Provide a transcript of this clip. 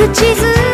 口づ